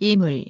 이물.